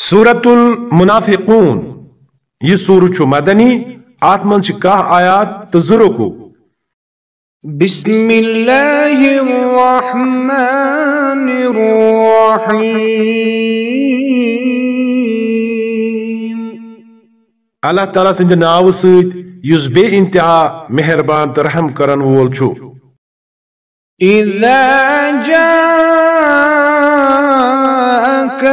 سورت المنافقون۔ یہ سور چھ مدنی ات من کاہ آیات زرکو بسم اللہ الرحمن الرحیم۔ اللہ تعالیٰ سند ناو سید یس بے انتہا مہربان تو رحم کرن وول چھو۔ اذا جاءك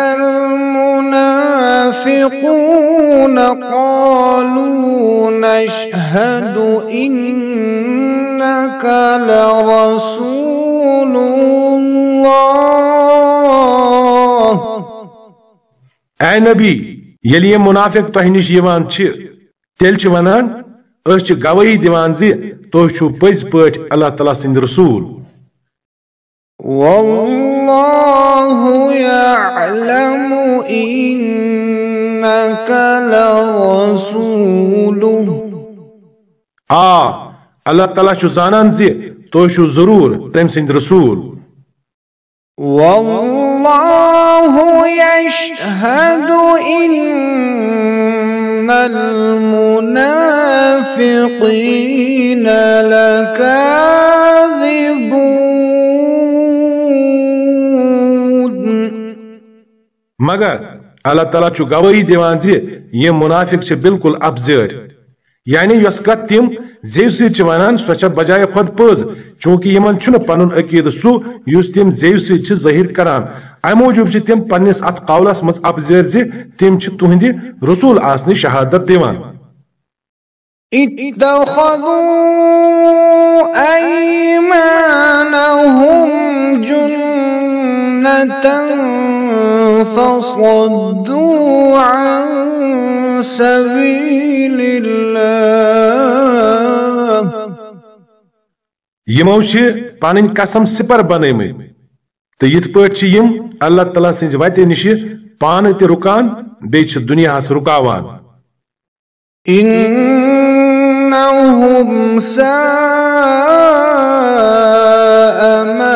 المنافقون قالوا نشهد إنك لرسول الله. اے نبی یلی یہ منافق تہ نش یوان چھ؟ تیل چھ ونان؟ اس چھ گواہی دیوان زی تو چھو پز پٹ اللہ تعالیٰ سند رسول۔ والله يعلم إنك لرسوله آ اللہ تعالیٰ چھو زانان زی تو چھو ضرور تم سند رسول. والله يشهد إن المنافقين لكاذبون مگر اللہ تعالیٰ چھو گواہی دیوان زی، یہ منافق چھ بالکل ابزر یعنی یس کت تم زیو سی ونان سو چھ بجائے خود پز چونکہ یمن چھن پنن عقید سو یس تم زیو سی چھ ظاہر کران۔ ام موجوب چھ تم پنس ات قولس مز ابزر زی تم چھ تہندی رسول آسنی شہادت دیوان۔ اتخذوا أيمانهم جنة فصدوا عن سبيل الله. یمو چھ قسم سپر بنیمت تو یت پٲٹھۍ چھِ اللہ تعالیٰ سٕنٛزِ وتہِ نِش پانہٕ تہِ رُکان بیٚیہِ چھِ دُنیاہس رُکاوان. إنهم ساء ما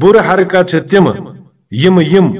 بور حركات تيم يم يم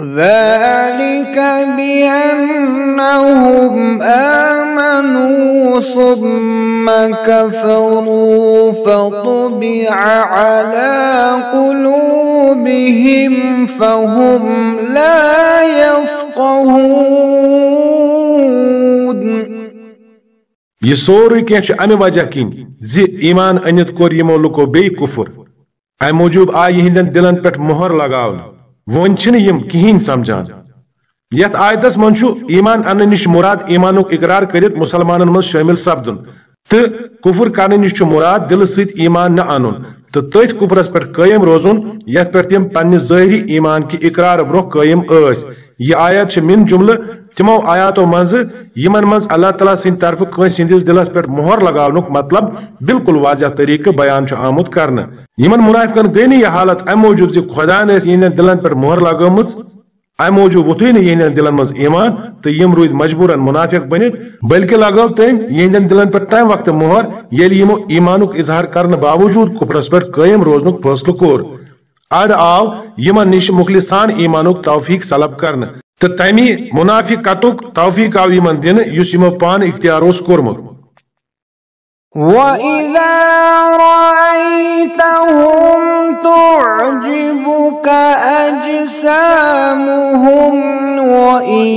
ذلك بأنهم آمنوا ثم كفروا فطبع على قلوبهم فهم لا يفقهون. یہ سورُے کینٛہہ چھُ امہِ وجہ کِنۍ زِ ایمان أنِتھ کوٚر یِمو لُکو بیٚیہِ کُفُر۔ امہِ موٗجوٗب آیہِ یِہنٛدٮ۪ن دِلن پٮ۪ٹھ مۄہر لگاونہٕ وۄنۍ چھِنہٕ یِم کِہیٖنۍ سمجھان۔ یتھ آیتس منٛز چھُ ایمان اننہٕ نِش مراد ایمانُک اقرار کٔرِتھ مُسلمانن منٛز شٲمِل سپدُن۔ تہٕ کُفُر کرنہٕ نِش چھُ مراد دلہٕ سۭتۍ ایمان نہ انُن۔ تہٕ تٔتھۍ کُفرس پٮ۪ٹھ قٲیِم روزُن، یتھ پٮ۪ٹھ تِم پننہِ ظٲہری ایمان کہِ اقرار برونٛہہ قٲیِم ٲسۍ۔ یہِ آیت چھِ مِن جملہٕ تِمو آیاتو منٛزٕ، یِمن منٛز اللہ تعالیٰ سٕنٛدِ طرفہٕ کٲنٛسہِ ہٕنٛدِس دِلس پٮ۪ٹھ مۄہر لگاونُک مطلب بالکل واضح طریقہٕ بیان چھُ آمُت کرنہٕ منافقن گٔے نہٕ یہِ حالت امہِ موٗجوٗب زِ خۄداین ٲسۍ یِہنٛدٮ۪ن دِلن پٮ۪ٹھ مۄہر لگٲمٕژ امہِ موٗجوٗب وۄتھُے نہٕ یِہنٛدٮ۪ن دِلن منٛز ایمان تہٕ یِم روٗدۍ مجبوٗرن منافق بٔنِتھ بٔلکہِ لگٲو تٔمۍ یِہنٛدٮ۪ن دِلن پٮ۪ٹھ تمہِ وقتہٕ مۄہر ییٚلہِ یِمو ایمانُک اظہار کرنہٕ باوجوٗد کُپرس پٮ۪ٹھ قٲیِم روزنُک فٲصلہٕ کوٚر۔ ادٕ آو، یِمن نِش مُخلِصان ایمانُک توفیق سلب کرنہٕ تہٕ تمہِ منافقتُک توفیق آو یِمن دِنہٕ یُس یِمو پانہٕ اختیار اوس کوٚرمُت وَإِذَا رَأَيْتَهُمْ تُعْجِبُكَ أَجْسَامُهُمْ وَإِن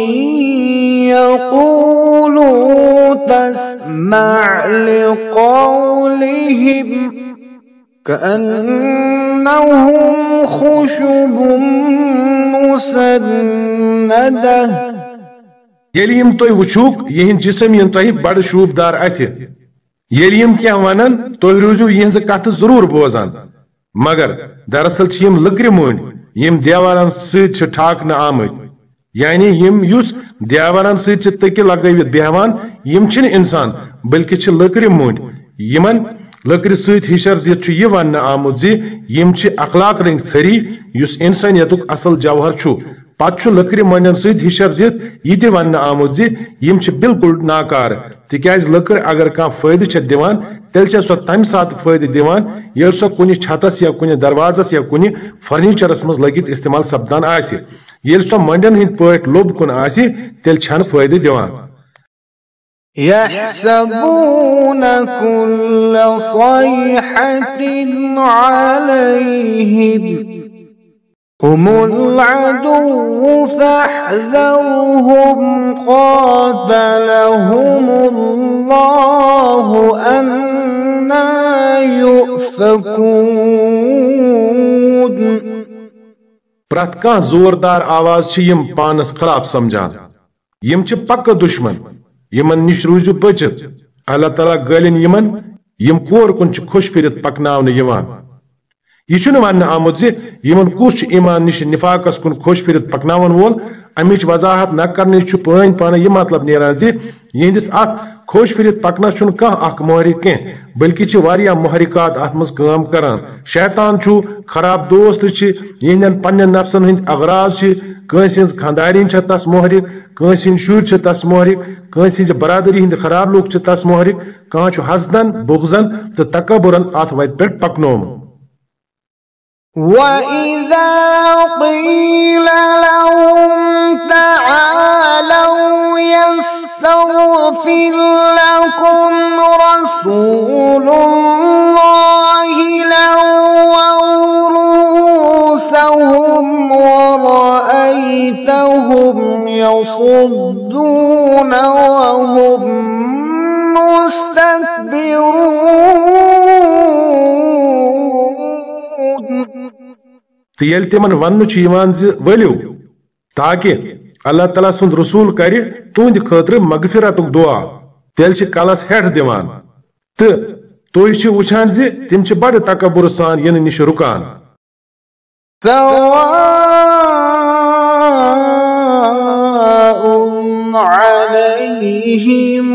يَقُولُوا تَسْمَعْ لِقَوْلِهِمْ كَأَنَّهُمْ خُشُبٌ مُّسَنَّدَةٌ ییٚلہِ یِم تُہۍ وٕچھوُکھ یِہنٛدۍ جسم یِن تۄہہِ بڑٕ شوٗبدار اَتھِ ییٚلہِ یِم کینٛہہ ونن تُہۍ روٗزِو یِہنٛزٕ کتھٕ ضروٗر بوزان مگر دراصل چھِ یِم لٔکرِ مٔنٛڈۍ یِم دیوارن سۭتۍ چھِ ٹھاکنہٕ آمٕتۍ یعنی یِم یُس دیوارن سۭتۍ چھِ تٔکہِ لگٲوِتھ بیہوان یِم چھِنہٕ انسان بلکہِ چھِ لٔکرِ مٔنٛڈۍ یِمن لٔکرِ سۭتۍ ہِشر دِتھ چھُ یہِ وننہٕ آمُت زِ یِم چھِ اخلاق رٔنٛگۍ ژھٔری یُس انسٲنیتُک اصل جوہر چھُ پتہ چھ لکر منڈن ست دت یہ تہ ون آمت زی یم چھ بالکل ناکار۔ تکیاز لکر اگر کان فائدہ چھ دیوان تیل سو تمہ سات فائدہ دیوان یل سو کنہ چھتس یا کنہ دروازس یا کنہ فرنیچرس مز لگت استعمال سپدان آسی یل سو منڈن ہند پٲٹھۍ لوب کن آسی تیل چھن فائدہ دیوان يحسبون كل صيحة عليهم هم العدو فاحذرهم قاتلهم الله أنا يؤفكون. پرت کان زوردار آواز چھ یم پانس خلاف سمجھان، یم چھ پکہ دشمن، یمن نش روزو بچت اللہ تعالیٰ گلن یمن، یم کور کن چھ خوش پھرت پکناون یوان۔ یہ ون آمت زی، یمن کس ایمان نش نفاقس کن خوش پھرت پکناون وول امچ وضاحت نہ کرنے چھ پٲنۍ پانہ یہ مطلب نیران زی، یہندس ات خوش پھرت پکنس چھن کانٛہہ اکھ محرک کینٛہہ بلکہ واریاہ محرکات ات مز کٲم کران۔ شیطان خراب دوست یہندین پننین نفسن ہند اغراض چھ خاندارین تس محرک کٲنٛسہِ ہٕنٛدۍ شُرۍ چھِ تس محرک کٲنٛسہِ ہٕنٛزِ برادری ہٕنٛدۍ خراب لوٗکھ چھِ تس محرک کانٛہہ چھُ حسدن بغزن تہٕ تکبرن اتھ وتہِ پٮ۪ٹھ پکنومُت وَإِذَا قِيلَ لَهُمْ تَعَالَوْا يَسْتَغْفِرْ لَكُمْ رَسُولُ اللَّهِ لَوَّوْا رُءُوسَهُمْ وَرَأَيْتَهُمْ يَصُدُّونَ وَهُمْ مُسْتَكْبِرُونَ تہٕ ییٚلہِ تِمن وننہٕ چھُ یِوان زِ ؤلِو اللہ تعالیٰ سُنٛد رسوٗل کرِ تُہنٛدِ خٲطرٕ مغفرتُک دعا۔ تیٚلہِ چھِ کلس ہٮ۪ٹھ دِوان۔ تہٕ تُہۍ چھِ وٕچھان زِ تِم چھِ بڑٕ تکبُر سان یِنہٕ نِش رُکان۔ سواء عليهم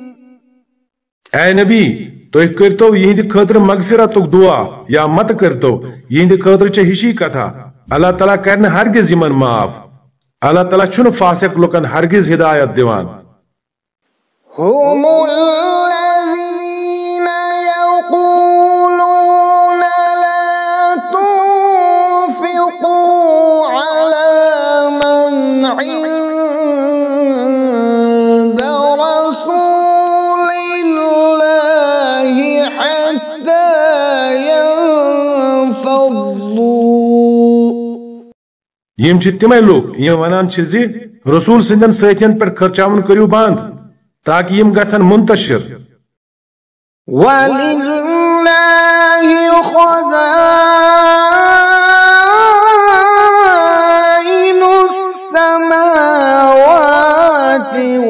اے نبی تُہۍ کٔرتو یِہنٛدِ خٲطرٕ مغفرت دعا یا مت کٔرتو یہ خاطر چھ ہشی کتھا۔ اللہ تعالیٰ کرِ ہرگز یِمن معاف۔ اللہ تعالیٰ چھن فاسق لکن ہرگز ہدایت دِوان یم چھِ تِمے لوٗکھ یم ونان چھِ زِ رسول سٕنٛدٮ۪ن سٲتھین پٮ۪ٹھ خرچاوُن کٔرِو بنٛد تاکہِ یم گژھن منتشر ولله خزائن السماوات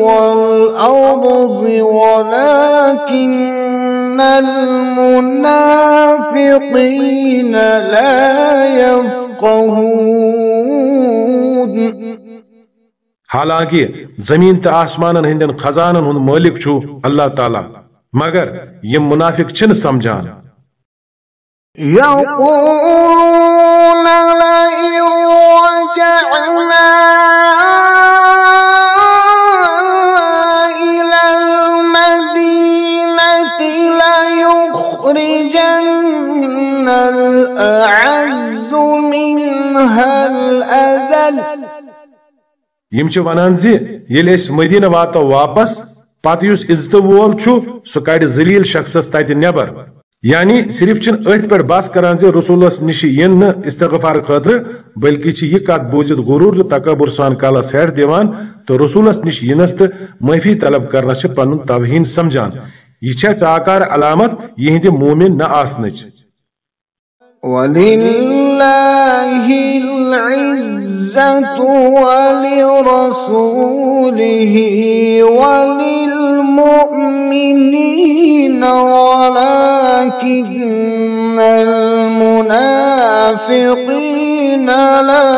والأرض ولكن المنافقين لا يفقهون حالانکہ زمین تہٕ آسمانن ہٕنٛدٮ۪ن خزانن ہُنٛد مٲلِک چھُ اللہ تعالیٰ۔ مگر یم منافق چھِنہٕ سمجھان۔ يقولون لئن رجعنا الأعز منها الأذل۔ یم چھِ ونان زِ ییٚلہِ أسۍ مدینہ واتو واپس پتہٕ یُس عزتہٕ وول چھُ سُہ کڑِ ذلیل شخصس تتہِ نٮ۪بر یعنی صرف چھِنہٕ أتھۍ پٮ۪ٹھ بس کران زِ رسولس نِش ین نہٕ استغفار خٲطرٕ بلکہِ چھِ یہِ کتھ بوٗزِتھ غروٗر تہٕ تکبر سان کلس ہٮ۪ٹھ دِوان تہٕ رسولس نِش یِنس تہٕ معٲفی طلب کرنس چھِ پنُن توہین سمجھان یہ چھےٚ ٹاکار علامت یِہنٛدِ مومن نہ آسنٕچ ولله العزة العزة ولرسوله وللمؤمنين ولكن المنافقين لا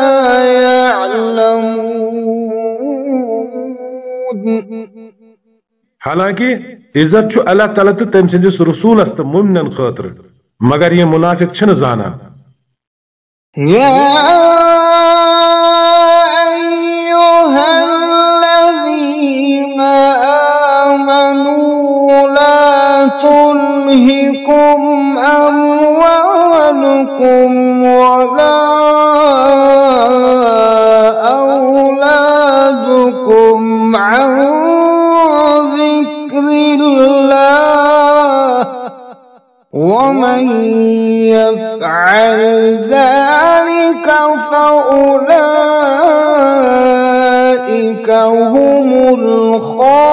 يعلمون. حالانکہ عزت چھو اللہ تعالیٰ تو تم سندس رسولس تو ممنن خاطر مگر یہ منافق چھن زانا؟ يا تلهكم أموالكم ولا أولادكم عن ذكر الله ومن يفعل ذلك فأولئك هم الخاسرون.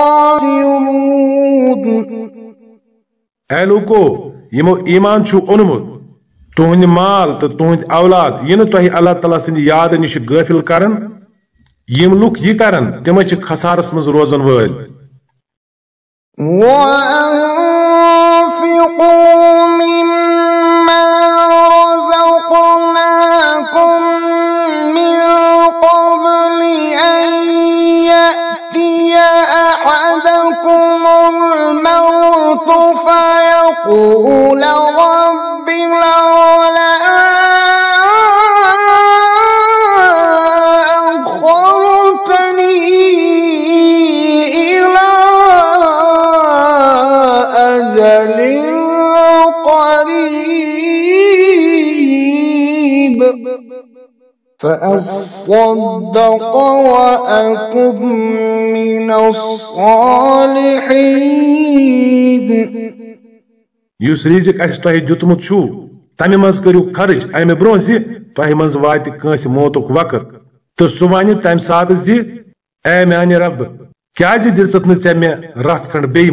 اے لوکو یمو ایمان چھو اونمت تہند مال تو تہند اولاد یہ تہ اللہ تعالیٰ سند یاد نش غافل کرن یم لوک یہ کرن تم خسارس مز روزن ول وأنفقوا مما أجل قريب فأصدق وأكن من الصالحين. یس رزق اس تہ دیتمت چھو تمہ مز کرو خرچ امہ برو زی تہ مز وات کنس وقت تو سہ ون تمہ سات زی اے میانہ رب کیازِ دژت نہ ژےٚ مےٚ رژھ کھنڈ بیٚیہِ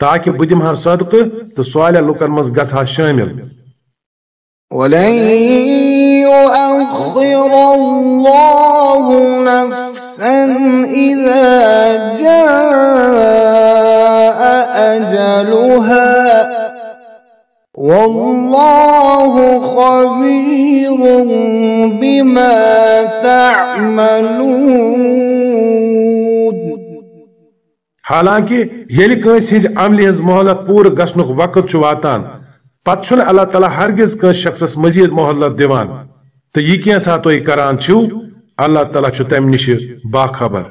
تاکہ بہٕ دِمہٕ ہا صدقہٕ تہٕ صالح لُکن منٛز گژھٕ ہا شٲمِل ولن يؤخر الله نفسا إذا جاء أجلها والله خبير بما تعملون. حالانکہ یل کٲنٛسہِ ہٕنٛزِ عملہِ ہٕنٛز مہلت پوٗرٕ گژھنُک وقت چھُ واتان، پتہٕ چھُنہٕ اللہ تعالیٰ ہرگز کٲنٛسہِ شخصس مزید مہلت دِوان۔ تہٕ یہِ کینٛژھا تُہۍ کران چھِو؟ اللہ تعالیٰ چھُ تمہِ نِش باخبر۔